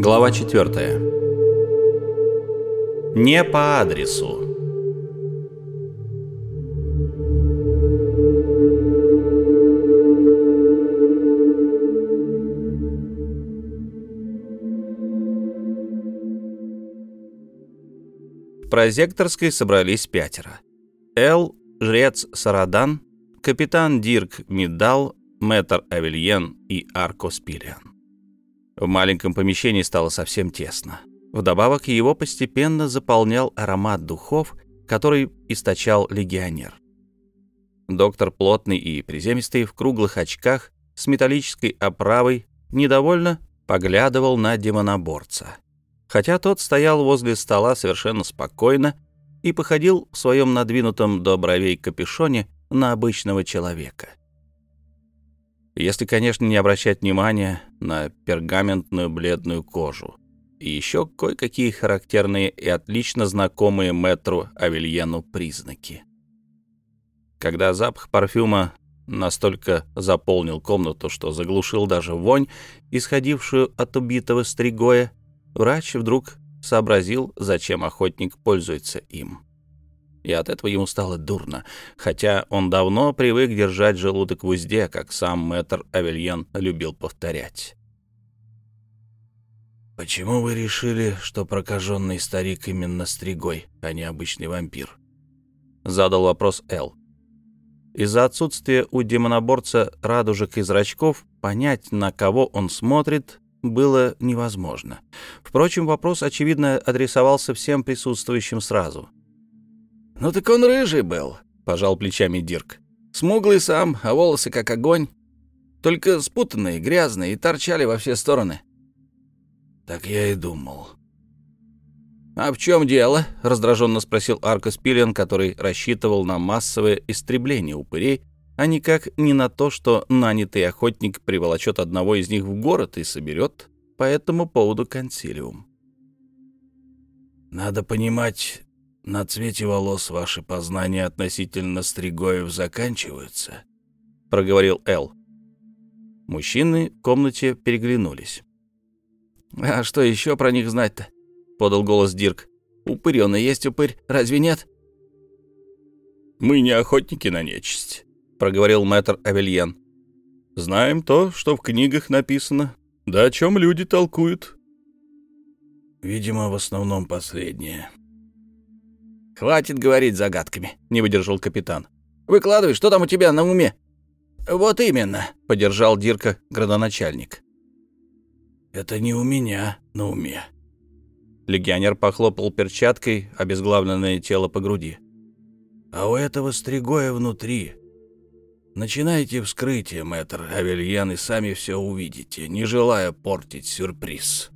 Глава 4. Не по адресу. В прозекторской собрались пятеро. Эл, жрец Сарадан, капитан Дирк Мидал, мэтр Авельен и Арко Спилиан. В маленьком помещении стало совсем тесно. Вдобавок его постепенно заполнял аромат духов, который источал легионер. Доктор плотный и приземистый в круглых очках с металлической оправой недовольно поглядывал на демоноборца. Хотя тот стоял возле стола совершенно спокойно и походил в своем надвинутом до бровей капюшоне на обычного человека. Если, конечно, не обращать внимания на пергаментную бледную кожу и еще кое-какие характерные и отлично знакомые мэтру Авельену признаки. Когда запах парфюма настолько заполнил комнату, что заглушил даже вонь, исходившую от убитого стригоя, врач вдруг сообразил, зачем охотник пользуется им и от этого ему стало дурно, хотя он давно привык держать желудок в узде, как сам мэтр Авельен любил повторять. «Почему вы решили, что прокаженный старик именно стригой, а не обычный вампир?» — задал вопрос Эл. Из-за отсутствия у демоноборца радужек и зрачков понять, на кого он смотрит, было невозможно. Впрочем, вопрос, очевидно, адресовался всем присутствующим сразу. «Ну так он рыжий был», — пожал плечами Дирк. «Смуглый сам, а волосы как огонь. Только спутанные, грязные и торчали во все стороны». «Так я и думал». «А в чем дело?» — раздраженно спросил Аркас Пиллиан, который рассчитывал на массовое истребление упырей, а никак не на то, что нанятый охотник приволочет одного из них в город и соберет по этому поводу консилиум. «Надо понимать, на цвете волос ваши познания относительно стригоев заканчиваются», — проговорил Эл. Мужчины в комнате переглянулись. «А что еще про них знать-то?» — подал голос Дирк. «Упырь он и есть упырь, разве нет?» «Мы не охотники на нечисть», — проговорил мэтр Авельян. «Знаем то, что в книгах написано, да о чем люди толкуют». «Видимо, в основном последнее», «Хватит говорить загадками», — не выдержал капитан. «Выкладывай, что там у тебя на уме?» «Вот именно», — поддержал Дирка градоначальник. «Это не у меня на уме». Легионер похлопал перчаткой обезглавленное тело по груди. «А у этого стригоя внутри. Начинайте вскрытие, мэтр Авельян, и сами все увидите, не желая портить сюрприз».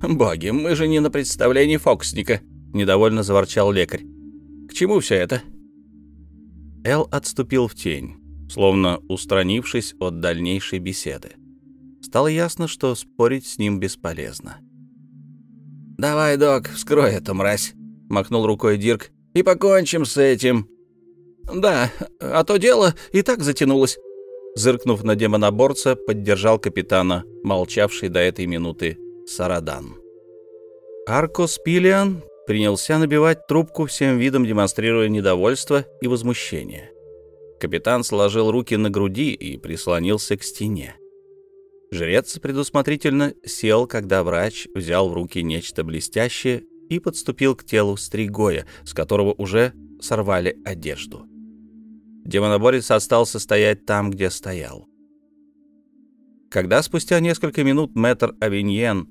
«Боги, мы же не на представлении фокусника», недовольно заворчал лекарь. К чему все это? Эл отступил в тень, словно устранившись от дальнейшей беседы. Стало ясно, что спорить с ним бесполезно. «Давай, док, вскрой эту мразь», — махнул рукой Дирк, — «и покончим с этим». «Да, а то дело и так затянулось». Зыркнув на демоноборца, поддержал капитана, молчавший до этой минуты Сарадан. Аркос Пилиан принялся набивать трубку, всем видом демонстрируя недовольство и возмущение. Капитан сложил руки на груди и прислонился к стене. Жрец предусмотрительно сел, когда врач взял в руки нечто блестящее и подступил к телу Стригоя, с которого уже сорвали одежду. Демоноборец остался стоять там, где стоял. Когда спустя несколько минут мэтр Авиньен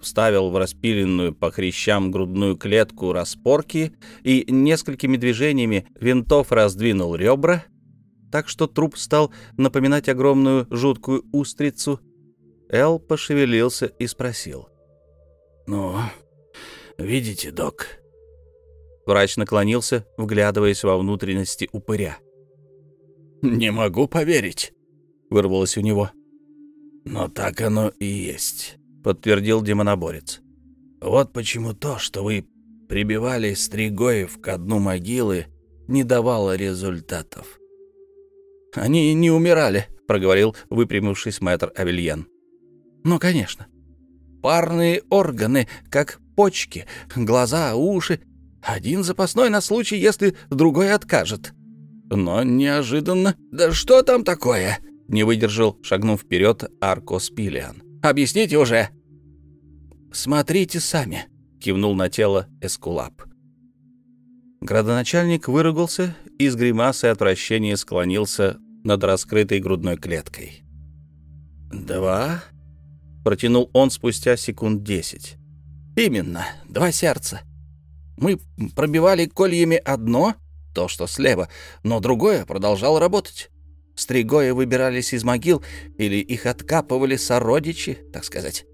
вставил в распиленную по хрящам грудную клетку распорки и несколькими движениями винтов раздвинул ребра, так что труп стал напоминать огромную жуткую устрицу. Эл пошевелился и спросил. «Ну, видите, док?» Врач наклонился, вглядываясь во внутренности упыря. «Не могу поверить», — вырвалось у него. «Но так оно и есть. — подтвердил демоноборец. «Вот почему то, что вы прибивали стригоев к дну могилы, не давало результатов». «Они не умирали», — проговорил выпрямившись мэтр Авельян. «Ну, конечно». парные органы, как почки, глаза, уши. Один запасной на случай, если другой откажет. Но неожиданно... «Да что там такое?» — не выдержал, шагнув вперед Арко Спилиан. «Объясните уже!» «Смотрите сами», — кивнул на тело Эскулап. Градоначальник выругался и с гримасой отвращения склонился над раскрытой грудной клеткой. «Два?» — протянул он спустя секунд десять. «Именно, два сердца. Мы пробивали кольями одно, то, что слева, но другое продолжало работать. Стригои выбирались из могил или их откапывали сородичи, так сказать.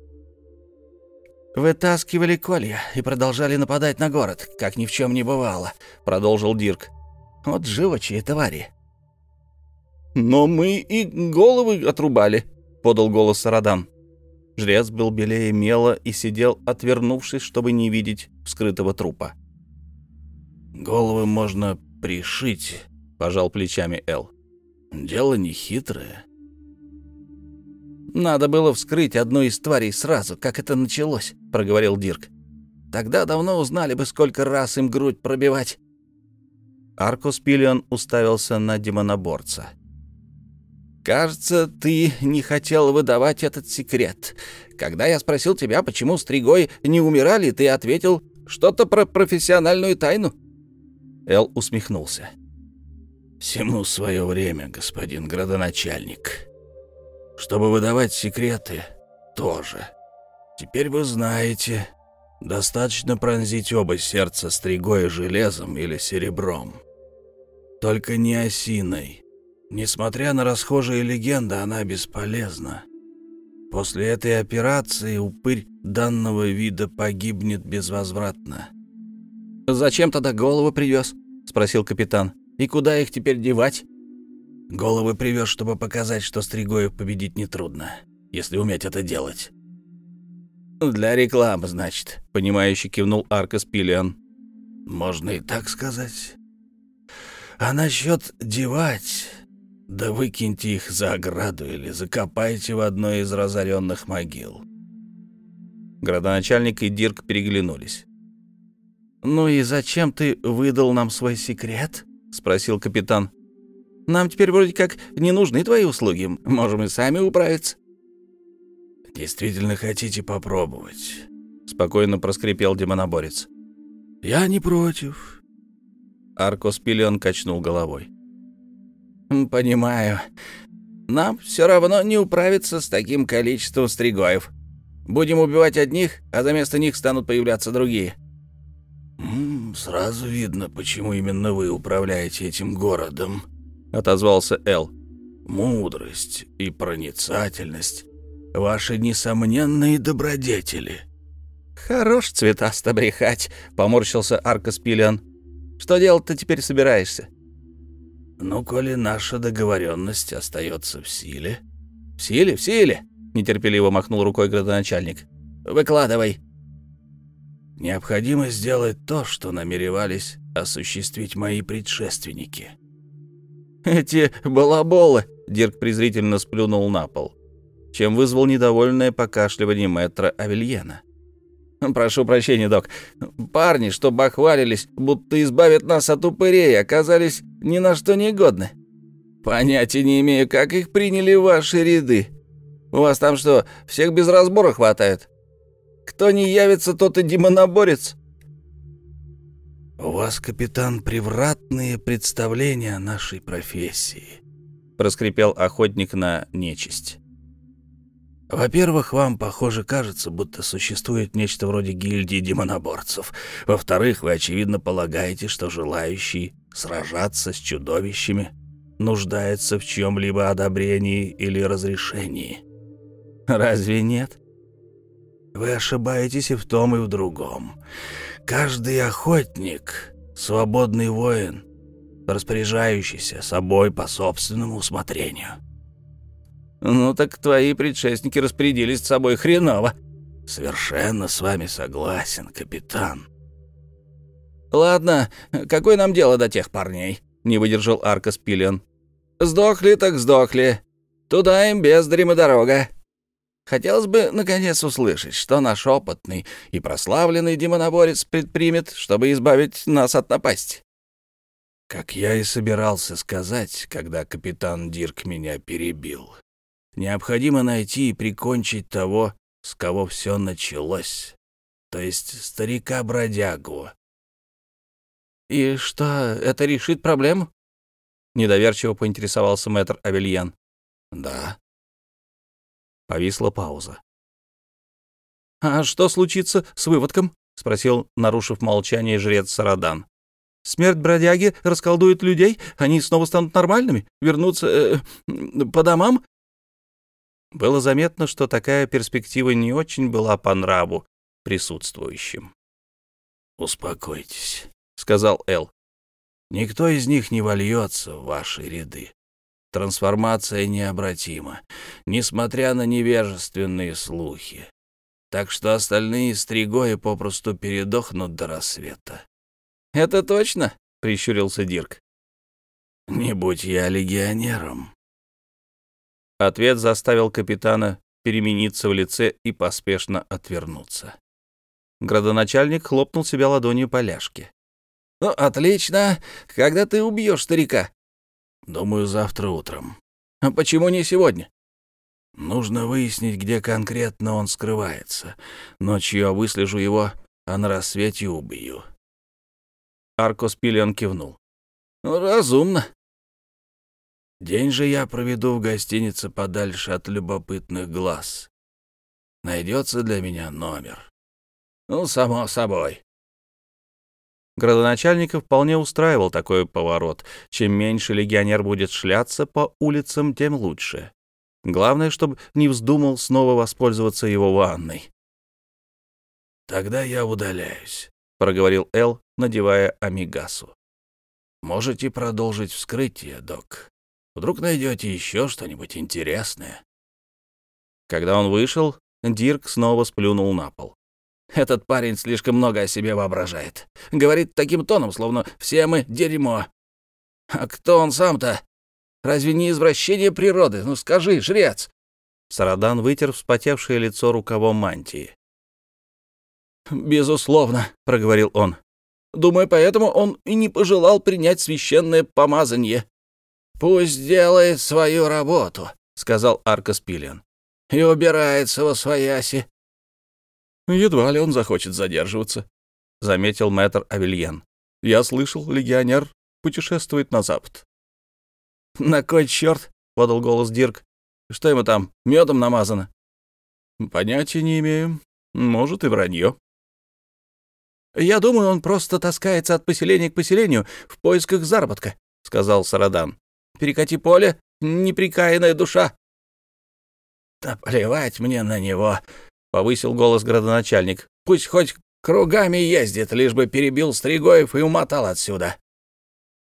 «Вытаскивали колья и продолжали нападать на город, как ни в чем не бывало», — продолжил Дирк. «Вот живучие твари». «Но мы и головы отрубали», — подал голос Сарадан. Жрец был белее мела и сидел, отвернувшись, чтобы не видеть вскрытого трупа. «Головы можно пришить», — пожал плечами Эл. «Дело не хитрое. «Надо было вскрыть одну из тварей сразу, как это началось», — проговорил Дирк. «Тогда давно узнали бы, сколько раз им грудь пробивать». Аркус Пиллион уставился на демоноборца. «Кажется, ты не хотел выдавать этот секрет. Когда я спросил тебя, почему стригой не умирали, ты ответил что-то про профессиональную тайну». Эл усмехнулся. «Всему свое время, господин градоначальник», чтобы выдавать секреты, тоже. Теперь вы знаете, достаточно пронзить оба сердца стригой железом или серебром. Только не осиной. Несмотря на расхожие легенды, она бесполезна. После этой операции упырь данного вида погибнет безвозвратно. «Зачем тогда голову привез?» — спросил капитан. «И куда их теперь девать?» Головы привез, чтобы показать, что Стригоев победить нетрудно, если уметь это делать. «Для рекламы, значит», — понимающе кивнул Аркас Пиллиан. «Можно и так сказать. А насчет девать, да выкиньте их за ограду или закопайте в одной из разоренных могил». Градоначальник и Дирк переглянулись. «Ну и зачем ты выдал нам свой секрет?» — спросил капитан. Нам теперь вроде как не нужны твои услуги. Можем и сами управиться». «Действительно хотите попробовать?» — спокойно проскрипел демоноборец. «Я не против». Аркос Пиллион качнул головой. «Понимаю. Нам все равно не управиться с таким количеством стригоев. Будем убивать одних, а за место них станут появляться другие». «М -м, «Сразу видно, почему именно вы управляете этим городом», отозвался Эл. «Мудрость и проницательность — ваши несомненные добродетели». «Хорош цветасто брехать», — поморщился Аркас Пиллиан. «Что делать-то теперь собираешься?» «Ну, коли наша договоренность остается в силе...» «В силе, в силе!» — нетерпеливо махнул рукой градоначальник. «Выкладывай!» «Необходимо сделать то, что намеревались осуществить мои предшественники». «Эти балаболы!» — Дирк презрительно сплюнул на пол, чем вызвал недовольное покашливание мэтра Авельена. «Прошу прощения, док. Парни, что бахвалились, будто избавят нас от упырей, оказались ни на что не годны. Понятия не имею, как их приняли ваши ряды. У вас там что, всех без разбора хватает? Кто не явится, тот и демоноборец». «У вас, капитан, превратные представления о нашей профессии», — проскрипел охотник на нечисть. «Во-первых, вам, похоже, кажется, будто существует нечто вроде гильдии демоноборцев. Во-вторых, вы, очевидно, полагаете, что желающий сражаться с чудовищами нуждается в чем-либо одобрении или разрешении. Разве нет?» Вы ошибаетесь и в том, и в другом. Каждый охотник — свободный воин, распоряжающийся собой по собственному усмотрению. Ну так твои предшественники распорядились с собой хреново. Совершенно с вами согласен, капитан. Ладно, какое нам дело до тех парней? Не выдержал Аркас Пиллион. Сдохли так сдохли. Туда им без дорога. Хотелось бы, наконец, услышать, что наш опытный и прославленный демоноборец предпримет, чтобы избавить нас от напасти. Как я и собирался сказать, когда капитан Дирк меня перебил. Необходимо найти и прикончить того, с кого все началось, то есть старика-бродягу. «И что, это решит проблему?» — недоверчиво поинтересовался мэтр Авельян. «Да». Повисла пауза. «А что случится с выводком?» — спросил, нарушив молчание, жрец Сарадан. «Смерть бродяги расколдует людей? Они снова станут нормальными? Вернутся э, по домам?» Было заметно, что такая перспектива не очень была по нраву присутствующим. «Успокойтесь», — сказал Эл. «Никто из них не вольется в ваши ряды. Трансформация необратима, несмотря на невежественные слухи. Так что остальные стригои попросту передохнут до рассвета». «Это точно?» — прищурился Дирк. «Не будь я легионером». Ответ заставил капитана перемениться в лице и поспешно отвернуться. Градоначальник хлопнул себя ладонью по ляжке. «Ну, отлично. Когда ты убьешь старика?» «Думаю, завтра утром». «А почему не сегодня?» «Нужно выяснить, где конкретно он скрывается. Ночью я выслежу его, а на рассвете убью». Аркос Пиллион кивнул. «Ну, разумно». «День же я проведу в гостинице подальше от любопытных глаз. Найдется для меня номер». «Ну, само собой». Градоначальника вполне устраивал такой поворот. Чем меньше легионер будет шляться по улицам, тем лучше. Главное, чтобы не вздумал снова воспользоваться его ванной. «Тогда я удаляюсь», — проговорил Эл, надевая амигасу. «Можете продолжить вскрытие, док. Вдруг найдете еще что-нибудь интересное». Когда он вышел, Дирк снова сплюнул на пол. Этот парень слишком много о себе воображает. Говорит таким тоном, словно все мы дерьмо. А кто он сам-то? Разве не извращение природы? Ну скажи, жрец!» Сарадан вытер вспотевшее лицо рукавом мантии. «Безусловно», — проговорил он. «Думаю, поэтому он и не пожелал принять священное помазание». «Пусть делает свою работу», — сказал Аркас Пилиан. «И убирается во свояси. «Едва ли он захочет задерживаться», — заметил мэтр Авельен. «Я слышал, легионер путешествует на запад». «На кой черт?» — подал голос Дирк. «Что ему там, медом намазано?» «Понятия не имею. Может, и вранье». «Я думаю, он просто таскается от поселения к поселению в поисках заработка», — сказал Сарадан. «Перекати поле, неприкаянная душа». «Да плевать мне на него», повысил голос градоначальник. «Пусть хоть кругами ездит, лишь бы перебил Стригоев и умотал отсюда».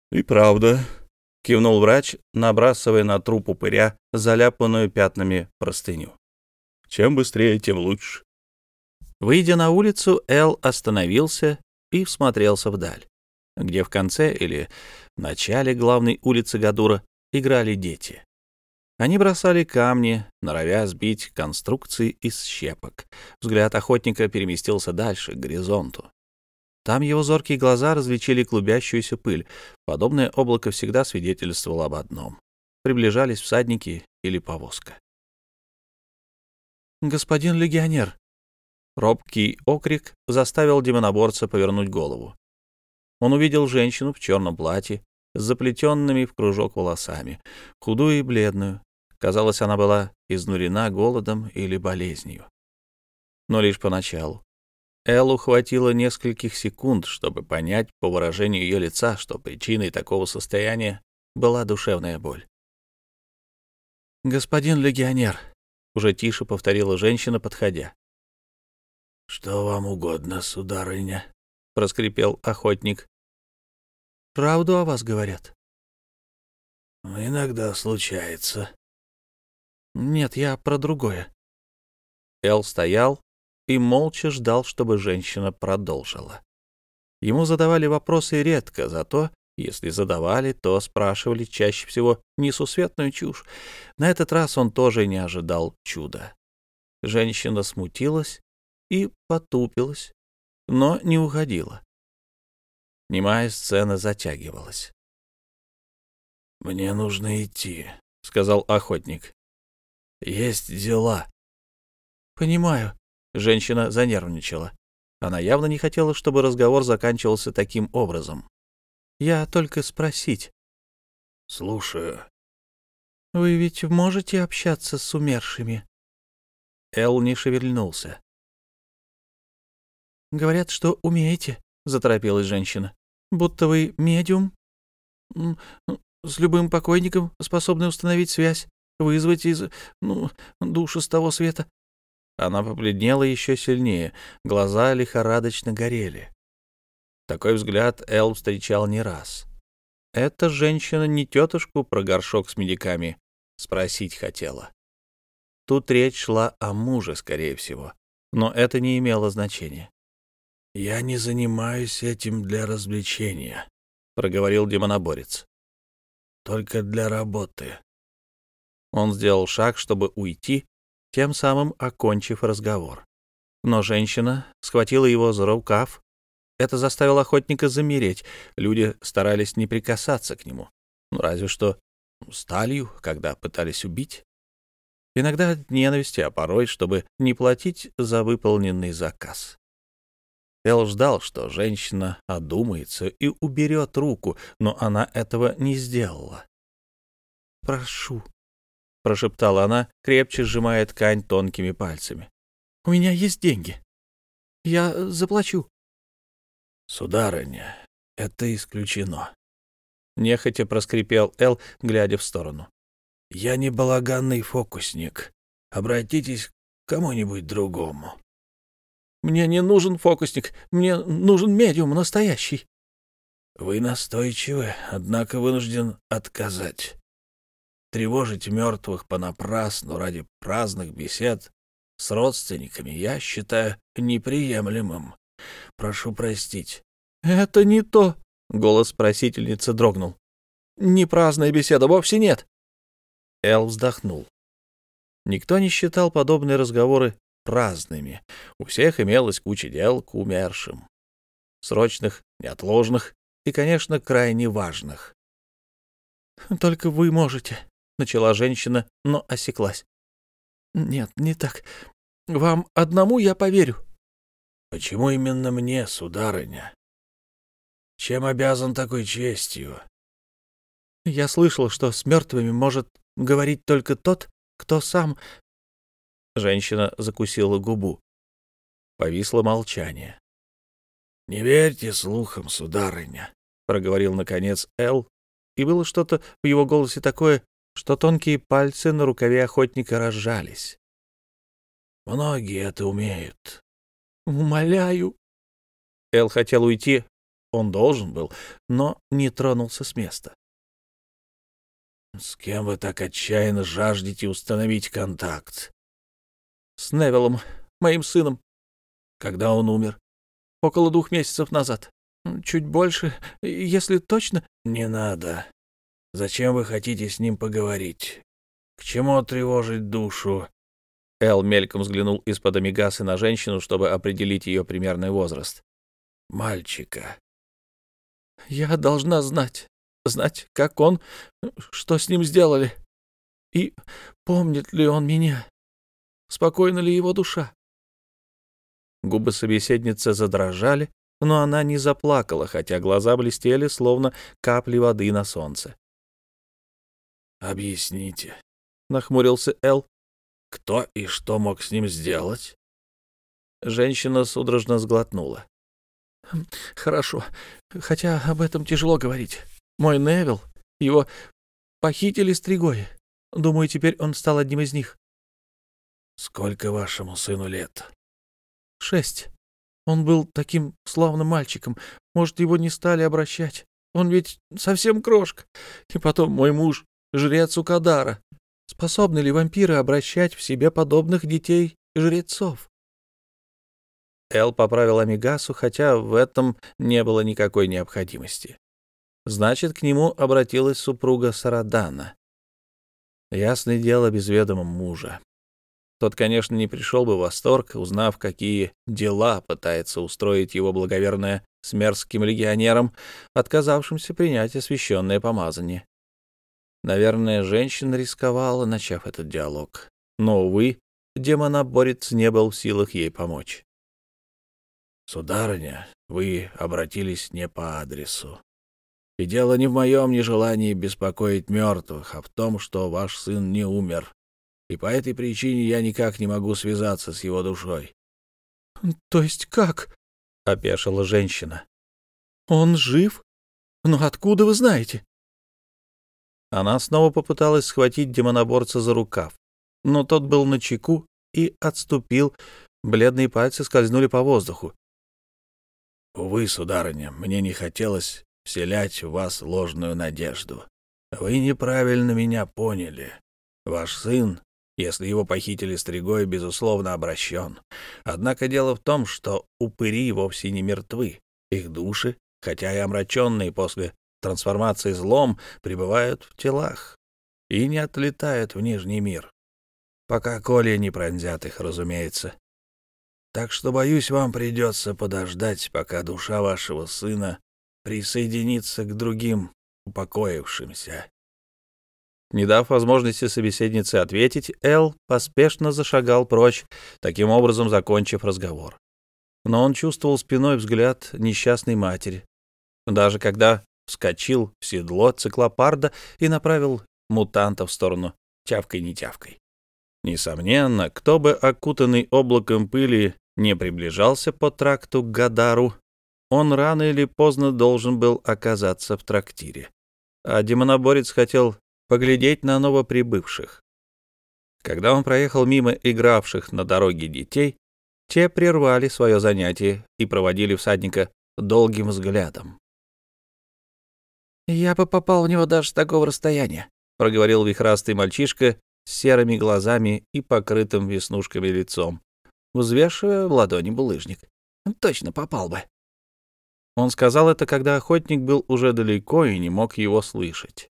«И правда», — кивнул врач, набрасывая на труп упыря заляпанную пятнами простыню. «Чем быстрее, тем лучше». Выйдя на улицу, Эл остановился и всмотрелся вдаль, где в конце или в начале главной улицы Гадура играли дети. Они бросали камни, норовя сбить конструкции из щепок. Взгляд охотника переместился дальше, к горизонту. Там его зоркие глаза различили клубящуюся пыль. Подобное облако всегда свидетельствовало об одном. Приближались всадники или повозка. «Господин легионер!» Робкий окрик заставил демоноборца повернуть голову. Он увидел женщину в черном платье с заплетенными в кружок волосами, худую и бледную. Казалось, она была изнурена голодом или болезнью. Но лишь поначалу. Эллу хватило нескольких секунд, чтобы понять по выражению ее лица, что причиной такого состояния была душевная боль. «Господин легионер», — уже тише повторила женщина, подходя. «Что вам угодно, сударыня?» — проскрипел охотник. Правду о вас говорят. Иногда случается. Нет, я про другое. Эл стоял и молча ждал, чтобы женщина продолжила. Ему задавали вопросы редко, зато, если задавали, то спрашивали чаще всего несусветную чушь. На этот раз он тоже не ожидал чуда. Женщина смутилась и потупилась, но не уходила. Немая сцена затягивалась. «Мне нужно идти», — сказал охотник. «Есть дела». «Понимаю», — женщина занервничала. Она явно не хотела, чтобы разговор заканчивался таким образом. «Я только спросить». «Слушаю». «Вы ведь можете общаться с умершими?» Эл не шевельнулся. «Говорят, что умеете», — заторопилась женщина. «Будто вы медиум. С любым покойником способны установить связь, вызвать из... ну, душу с того света». Она побледнела еще сильнее, глаза лихорадочно горели. Такой взгляд Эл встречал не раз. Эта женщина не тетушку про горшок с медиками спросить хотела. Тут речь шла о муже, скорее всего, но это не имело значения. «Я не занимаюсь этим для развлечения», — проговорил демоноборец. «Только для работы». Он сделал шаг, чтобы уйти, тем самым окончив разговор. Но женщина схватила его за рукав. Это заставило охотника замереть. Люди старались не прикасаться к нему. Ну, разве что сталью, когда пытались убить. Иногда от ненависти, а порой, чтобы не платить за выполненный заказ. Эл ждал, что женщина одумается и уберет руку, но она этого не сделала. «Прошу», — прошептала она, крепче сжимая ткань тонкими пальцами. «У меня есть деньги. Я заплачу». «Сударыня, это исключено», — нехотя проскрипел Эл, глядя в сторону. «Я не балаганный фокусник. Обратитесь к кому-нибудь другому». «Мне не нужен фокусник, мне нужен медиум настоящий». «Вы настойчивы, однако вынужден отказать. Тревожить мертвых понапрасну ради праздных бесед с родственниками я считаю неприемлемым. Прошу простить». «Это не то», — голос просительницы дрогнул. «Не праздная беседа, вовсе нет». Эл вздохнул. Никто не считал подобные разговоры праздными. У всех имелась куча дел к умершим. Срочных, неотложных и, конечно, крайне важных. «Только вы можете», — начала женщина, но осеклась. «Нет, не так. Вам одному я поверю». «Почему именно мне, сударыня? Чем обязан такой честью?» «Я слышал, что с мертвыми может говорить только тот, кто сам Женщина закусила губу. Повисло молчание. «Не верьте слухам, сударыня», — проговорил, наконец, Эл, и было что-то в его голосе такое, что тонкие пальцы на рукаве охотника разжались. «Многие это умеют». «Умоляю». Эл хотел уйти, он должен был, но не тронулся с места. «С кем вы так отчаянно жаждете установить контакт?» с Невиллом, моим сыном. Когда он умер? Около двух месяцев назад. Чуть больше, если точно. Не надо. Зачем вы хотите с ним поговорить? К чему тревожить душу? Эл мельком взглянул из-под амигасы на женщину, чтобы определить ее примерный возраст. Мальчика. Я должна знать. Знать, как он, что с ним сделали. И помнит ли он меня спокойна ли его душа. Губы собеседницы задрожали, но она не заплакала, хотя глаза блестели, словно капли воды на солнце. «Объясните», — нахмурился Эл. «Кто и что мог с ним сделать?» Женщина судорожно сглотнула. «Хм, «Хорошо, хотя об этом тяжело говорить. Мой Невил, его похитили стригои. Думаю, теперь он стал одним из них. Сколько вашему сыну лет? Шесть. Он был таким славным мальчиком. Может, его не стали обращать. Он ведь совсем крошка. И потом мой муж — жрец Укадара. Способны ли вампиры обращать в себе подобных детей-жрецов? Эл поправил Амигасу, хотя в этом не было никакой необходимости. Значит, к нему обратилась супруга Сарадана. Ясное дело без ведома мужа. Тот, конечно, не пришел бы в восторг, узнав, какие дела пытается устроить его благоверная с мерзким легионером, отказавшимся принять освященное помазание. Наверное, женщина рисковала, начав этот диалог. Но, увы, демоноборец не был в силах ей помочь. «Сударыня, вы обратились не по адресу. И дело не в моем нежелании беспокоить мертвых, а в том, что ваш сын не умер, и по этой причине я никак не могу связаться с его душой». «То есть как?» — опешила женщина. «Он жив? Но откуда вы знаете?» Она снова попыталась схватить демоноборца за рукав, но тот был на чеку и отступил, бледные пальцы скользнули по воздуху. «Увы, сударыня, мне не хотелось вселять в вас ложную надежду. Вы неправильно меня поняли. Ваш сын, если его похитили стригой, безусловно, обращен. Однако дело в том, что упыри вовсе не мертвы. Их души, хотя и омраченные после трансформации злом, пребывают в телах и не отлетают в Нижний мир. Пока коли не пронзят их, разумеется. Так что, боюсь, вам придется подождать, пока душа вашего сына присоединится к другим упокоившимся. Не дав возможности собеседнице ответить, Эл поспешно зашагал прочь, таким образом закончив разговор. Но он чувствовал спиной взгляд несчастной матери. Даже когда вскочил в седло циклопарда и направил мутанта в сторону тявкой-не тявкой. Несомненно, кто бы окутанный облаком пыли не приближался по тракту к Гадару, он рано или поздно должен был оказаться в трактире. А демоноборец хотел поглядеть на новоприбывших. Когда он проехал мимо игравших на дороге детей, те прервали свое занятие и проводили всадника долгим взглядом. «Я бы попал в него даже с такого расстояния», — проговорил вихрастый мальчишка с серыми глазами и покрытым веснушками лицом, взвешивая в ладони булыжник. «Точно попал бы». Он сказал это, когда охотник был уже далеко и не мог его слышать.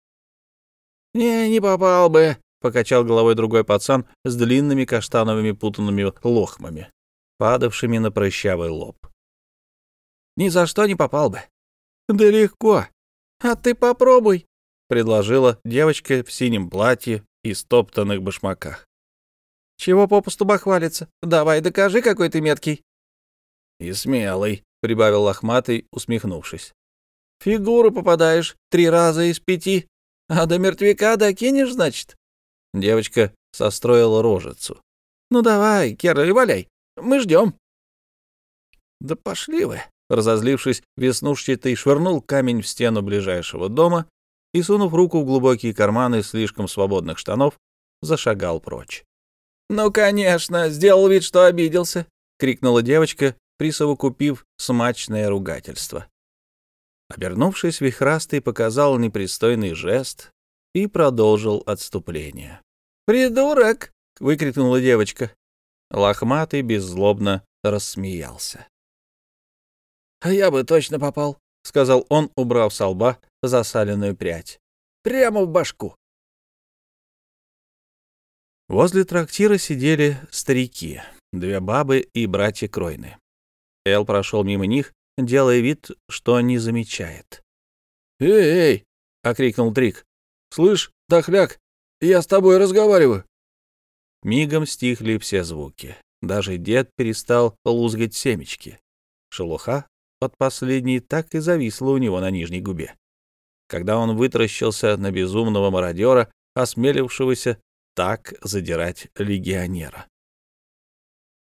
«Не, не попал бы», — покачал головой другой пацан с длинными каштановыми путанными лохмами, падавшими на прыщавый лоб. «Ни за что не попал бы». «Да легко. А ты попробуй», — предложила девочка в синем платье и стоптанных башмаках. «Чего попусту бахвалиться? Давай докажи, какой ты меткий». «И смелый», — прибавил лохматый, усмехнувшись. «Фигуру попадаешь три раза из пяти, а до мертвяка докинешь, значит?» Девочка состроила рожицу. «Ну давай, Керли, валяй, мы ждем». «Да пошли вы!» Разозлившись, веснушчатый швырнул камень в стену ближайшего дома и, сунув руку в глубокие карманы слишком свободных штанов, зашагал прочь. «Ну, конечно, сделал вид, что обиделся!» — крикнула девочка, присовокупив смачное ругательство. Обернувшись, вихрастый показал непристойный жест и продолжил отступление. «Придурок!» — выкрикнула девочка. Лохматый беззлобно рассмеялся. «А я бы точно попал», — сказал он, убрав с лба засаленную прядь. «Прямо в башку». Возле трактира сидели старики, две бабы и братья Кройны. Эл прошел мимо них, делая вид, что не замечает. «Эй, эй!» — окрикнул Трик. «Слышь, дохляк, я с тобой разговариваю». Мигом стихли все звуки. Даже дед перестал лузгать семечки. Шелуха от последней так и зависла у него на нижней губе. Когда он вытаращился на безумного мародера, осмелившегося так задирать легионера.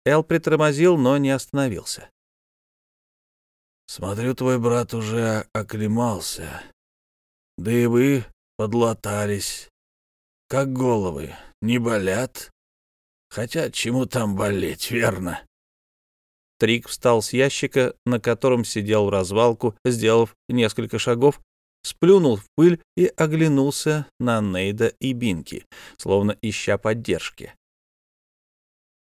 Эл притормозил, но не остановился. «Смотрю, твой брат уже оклемался. Да и вы подлатались. Как головы, не болят? Хотя чему там болеть, верно?» Трик встал с ящика, на котором сидел в развалку, сделав несколько шагов, сплюнул в пыль и оглянулся на Нейда и Бинки, словно ища поддержки.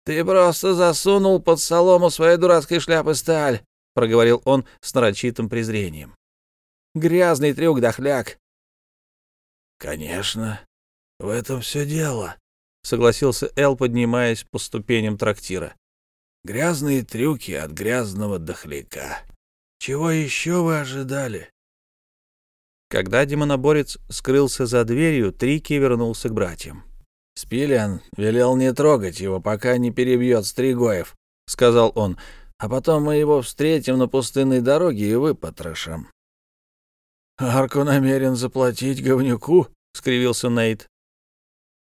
«Ты просто засунул под солому своей дурацкой шляпы сталь», — проговорил он с нарочитым презрением. «Грязный трюк, дохляк». «Конечно, в этом все дело», — согласился Эл, поднимаясь по ступеням трактира. «Грязные трюки от грязного дохляка. Чего еще вы ожидали?» Когда демоноборец скрылся за дверью, Трики вернулся к братьям. «Спилиан велел не трогать его, пока не перебьет Стригоев», — сказал он, — «а потом мы его встретим на пустынной дороге и выпотрошим». «Арку намерен заплатить говнюку?» — скривился Нейт.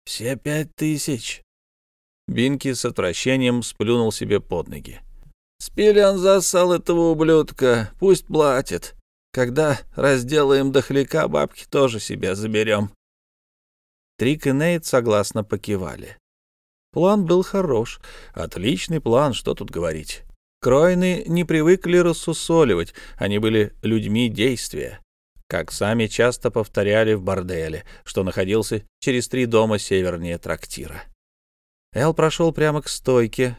«Все пять тысяч». Бинки с отвращением сплюнул себе под ноги. «Спилиан засал этого ублюдка, пусть платит. Когда разделаем дохляка, бабки тоже себе заберем». Трик и Нейт согласно покивали. План был хорош. Отличный план, что тут говорить. Кройны не привыкли рассусоливать, они были людьми действия. Как сами часто повторяли в борделе, что находился через три дома севернее трактира. Эл прошел прямо к стойке.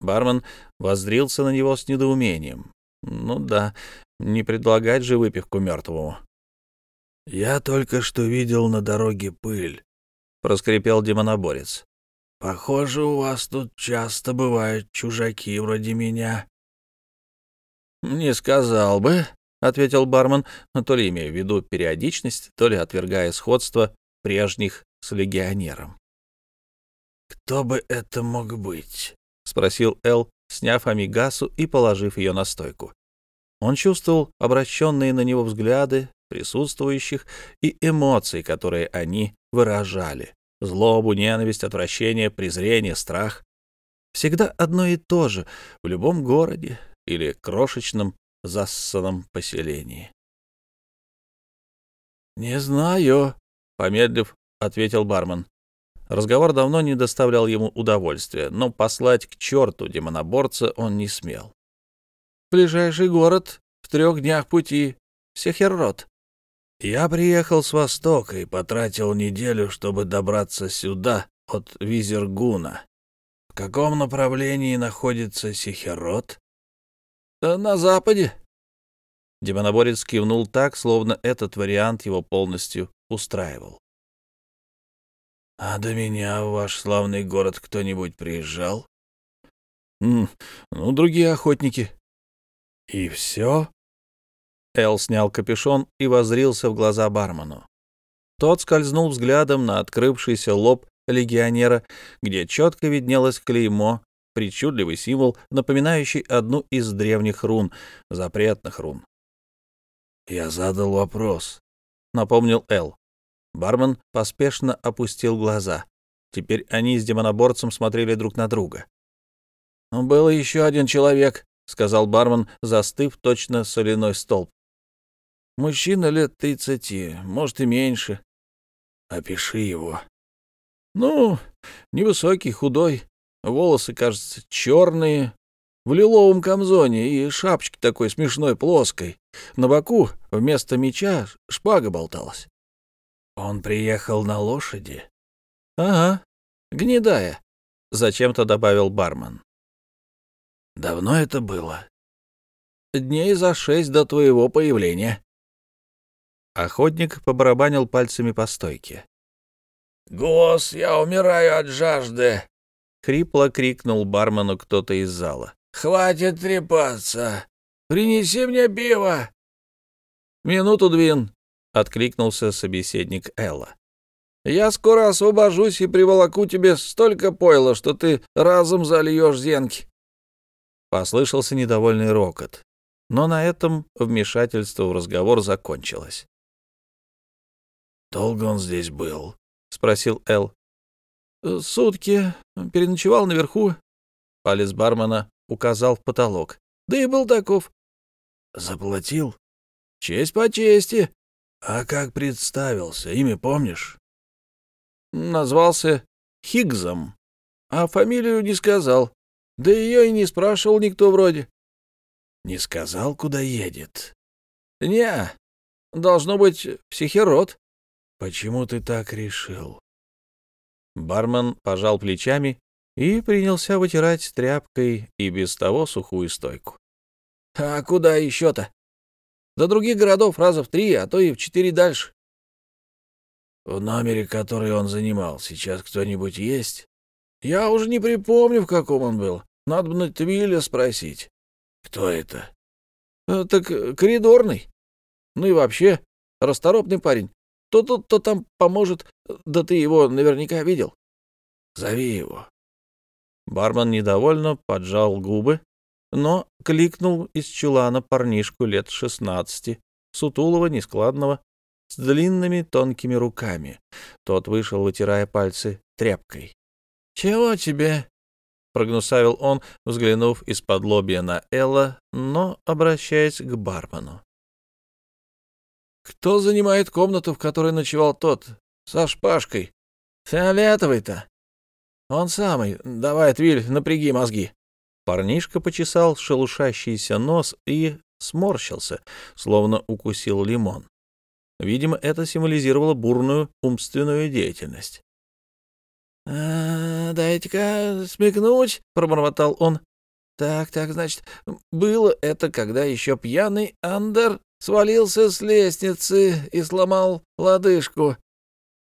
Бармен воззрился на него с недоумением. Ну да, не предлагать же выпивку мертвому. «Я только что видел на дороге пыль», — проскрипел демоноборец. «Похоже, у вас тут часто бывают чужаки вроде меня». «Не сказал бы», — ответил бармен, то ли имея в виду периодичность, то ли отвергая сходство прежних с легионером. «Кто бы это мог быть?» — спросил Эл, сняв амигасу и положив ее на стойку. Он чувствовал обращенные на него взгляды присутствующих и эмоции, которые они выражали. Злобу, ненависть, отвращение, презрение, страх. Всегда одно и то же в любом городе или крошечном зассанном поселении. «Не знаю», — помедлив, ответил бармен. Разговор давно не доставлял ему удовольствия, но послать к черту демоноборца он не смел. «Ближайший город в трех днях пути. Сехеррот». Я приехал с востока и потратил неделю, чтобы добраться сюда от Визергуна. В каком направлении находится Сихерот? Э, на западе. Демоноборец кивнул так, словно этот вариант его полностью устраивал. А до меня в ваш славный город кто-нибудь приезжал? ну, другие охотники. И все? Эл снял капюшон и возрился в глаза бармену. Тот скользнул взглядом на открывшийся лоб легионера, где четко виднелось клеймо, причудливый символ, напоминающий одну из древних рун, запретных рун. «Я задал вопрос», — напомнил Эл. Бармен поспешно опустил глаза. Теперь они с демоноборцем смотрели друг на друга. «Был еще один человек», — сказал бармен, застыв точно соляной столб. Мужчина лет тридцати, может и меньше. Опиши его. Ну, невысокий, худой, волосы, кажется, черные, в лиловом камзоне и шапочке такой смешной плоской. На боку вместо меча шпага болталась. Он приехал на лошади? Ага, гнедая, — зачем-то добавил бармен. Давно это было? Дней за шесть до твоего появления. Охотник побарабанил пальцами по стойке. «Гос, я умираю от жажды!» — хрипло крикнул бармену кто-то из зала. «Хватит трепаться! Принеси мне пиво!» «Минуту, Двин!» — откликнулся собеседник Элла. «Я скоро освобожусь и приволоку тебе столько пойла, что ты разом зальешь зенки!» Послышался недовольный рокот, но на этом вмешательство в разговор закончилось. «Долго он здесь был?» — спросил Эл. «Э, «Сутки. Переночевал наверху». Палец бармена указал в потолок. «Да и был таков». «Заплатил?» «Честь по чести». «А как представился? Имя помнишь?» «Назвался Хиггзом, а фамилию не сказал. Да ее и не спрашивал никто вроде». «Не сказал, куда едет?» «Не, должно быть, психерод». Почему ты так решил? Бармен пожал плечами и принялся вытирать тряпкой и без того сухую стойку. — А куда еще-то? До других городов раза в три, а то и в четыре дальше. В номере, который он занимал, сейчас кто-нибудь есть? Я уже не припомню, в каком он был. Надо бы на Твиля спросить. Кто это? Э, так коридорный. Ну и вообще, расторопный парень. То тут, то там поможет. Да ты его наверняка видел. Зови его. Бармен недовольно поджал губы, но кликнул из чулана парнишку лет шестнадцати, сутулого, нескладного, с длинными тонкими руками. Тот вышел, вытирая пальцы тряпкой. — Чего тебе? — прогнусавил он, взглянув из-под лобья на Элла, но обращаясь к бармену. — Кто занимает комнату, в которой ночевал тот? Со шпажкой. Фиолетовый-то. Он самый. Давай, Твиль, напряги мозги. Парнишка почесал шелушащийся нос и сморщился, словно укусил лимон. Видимо, это символизировало бурную умственную деятельность. «А, «Дайте-ка смекнуть», — пробормотал он. «Так, так, значит, было это, когда еще пьяный Андер свалился с лестницы и сломал лодыжку.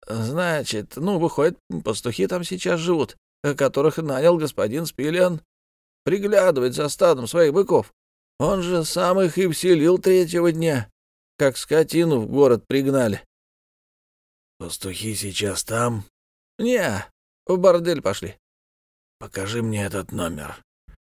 Значит, ну, выходит, пастухи там сейчас живут, которых нанял господин Спилиан приглядывать за стадом своих быков. Он же сам их и вселил третьего дня как скотину в город пригнали. — Пастухи сейчас там? — Не, в бордель пошли. — Покажи мне этот номер.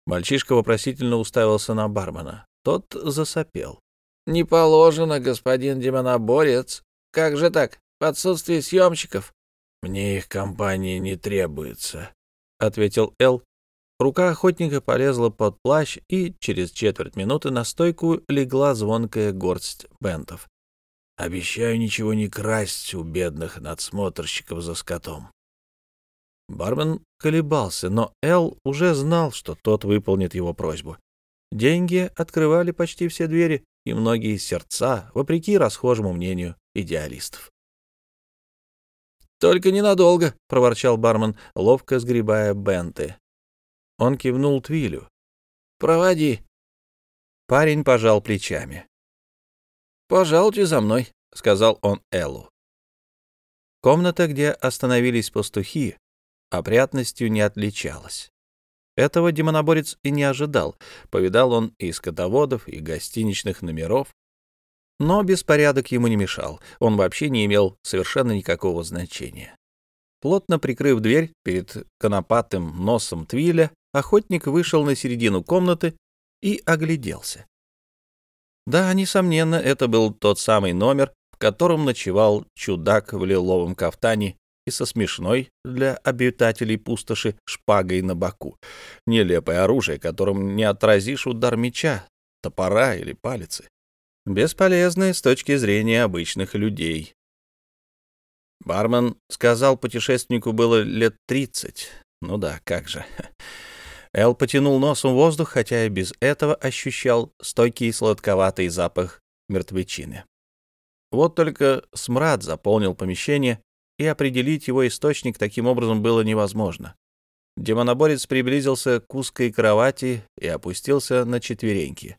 Мальчишка вопросительно уставился на бармена. Тот засопел. — Не положено, господин демоноборец. Как же так, в отсутствии съемщиков? — Мне их компании не требуется, — ответил Эл, Рука охотника полезла под плащ, и через четверть минуты на стойку легла звонкая горсть бентов. «Обещаю ничего не красть у бедных надсмотрщиков за скотом». Бармен колебался, но Эл уже знал, что тот выполнит его просьбу. Деньги открывали почти все двери и многие сердца, вопреки расхожему мнению идеалистов. «Только ненадолго», — проворчал бармен, ловко сгребая бенты. Он кивнул Твилю. «Проводи». Парень пожал плечами. «Пожалуйте за мной», — сказал он Эллу. Комната, где остановились пастухи, опрятностью не отличалась. Этого демоноборец и не ожидал. Повидал он и скотоводов, и гостиничных номеров. Но беспорядок ему не мешал. Он вообще не имел совершенно никакого значения. Плотно прикрыв дверь перед конопатым носом Твиля, охотник вышел на середину комнаты и огляделся. Да, несомненно, это был тот самый номер, в котором ночевал чудак в лиловом кафтане и со смешной для обитателей пустоши шпагой на боку. Нелепое оружие, которым не отразишь удар меча, топора или палицы. Бесполезное с точки зрения обычных людей. Бармен сказал путешественнику было лет тридцать. Ну да, как же. Эл потянул носом воздух, хотя и без этого ощущал стойкий сладковатый запах мертвечины. Вот только смрад заполнил помещение, и определить его источник таким образом было невозможно. Демоноборец приблизился к узкой кровати и опустился на четвереньки.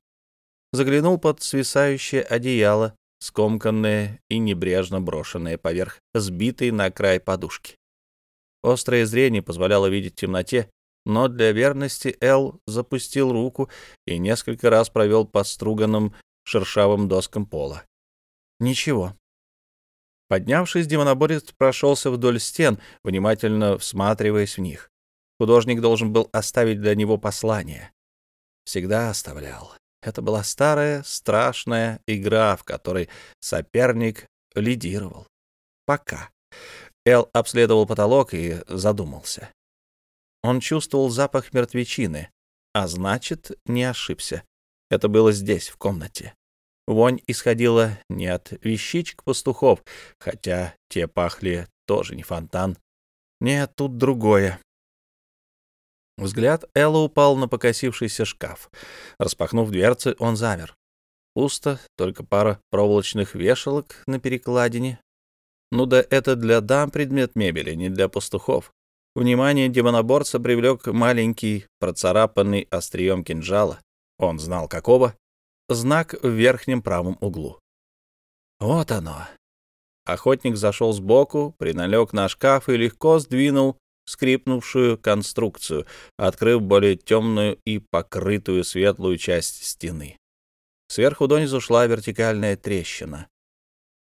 Заглянул под свисающее одеяло, скомканное и небрежно брошенное поверх сбитой на край подушки. Острое зрение позволяло видеть в темноте, но для верности Эл запустил руку и несколько раз провел по струганным шершавым доскам пола. Ничего. Поднявшись, демоноборец прошелся вдоль стен, внимательно всматриваясь в них. Художник должен был оставить для него послание. Всегда оставлял. Это была старая, страшная игра, в которой соперник лидировал. Пока. Эл обследовал потолок и задумался. Он чувствовал запах мертвечины, а значит, не ошибся. Это было здесь, в комнате. Вонь исходила не от вещичек пастухов, хотя те пахли тоже не фонтан. Нет, тут другое. Взгляд Элла упал на покосившийся шкаф. Распахнув дверцы, он замер. Пусто, только пара проволочных вешалок на перекладине. Ну да это для дам предмет мебели, не для пастухов. Внимание демоноборца привлек маленький, процарапанный острием кинжала. Он знал какого. Знак в верхнем правом углу. Вот оно. Охотник зашел сбоку, приналег на шкаф и легко сдвинул скрипнувшую конструкцию, открыв более темную и покрытую светлую часть стены. Сверху донизу шла вертикальная трещина.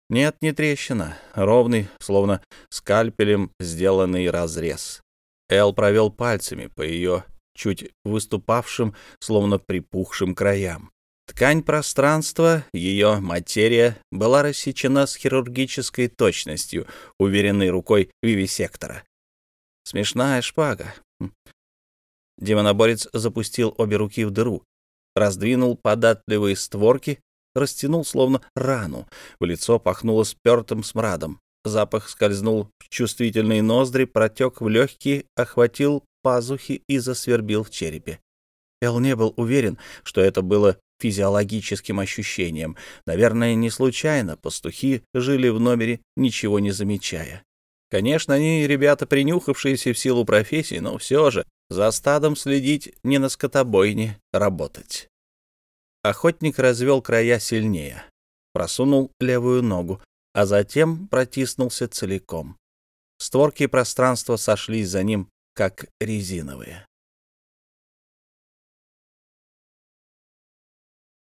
Нет, не трещина, ровный, словно скальпелем сделанный разрез. Эл провел пальцами по ее чуть выступавшим, словно припухшим краям. Ткань пространства, ее материя, была рассечена с хирургической точностью, уверенной рукой вивисектора. Смешная шпага. Хм. Демоноборец запустил обе руки в дыру, раздвинул податливые створки, растянул словно рану. В лицо пахнуло спертым смрадом. Запах скользнул в чувствительные ноздри, протек в легкие, охватил пазухи и засвербил в черепе. Эл не был уверен, что это было физиологическим ощущением. Наверное, не случайно пастухи жили в номере, ничего не замечая. Конечно, они ребята, принюхавшиеся в силу профессии, но все же за стадом следить не на скотобойне работать. Охотник развел края сильнее, просунул левую ногу, а затем протиснулся целиком. Створки пространства сошлись за ним, как резиновые.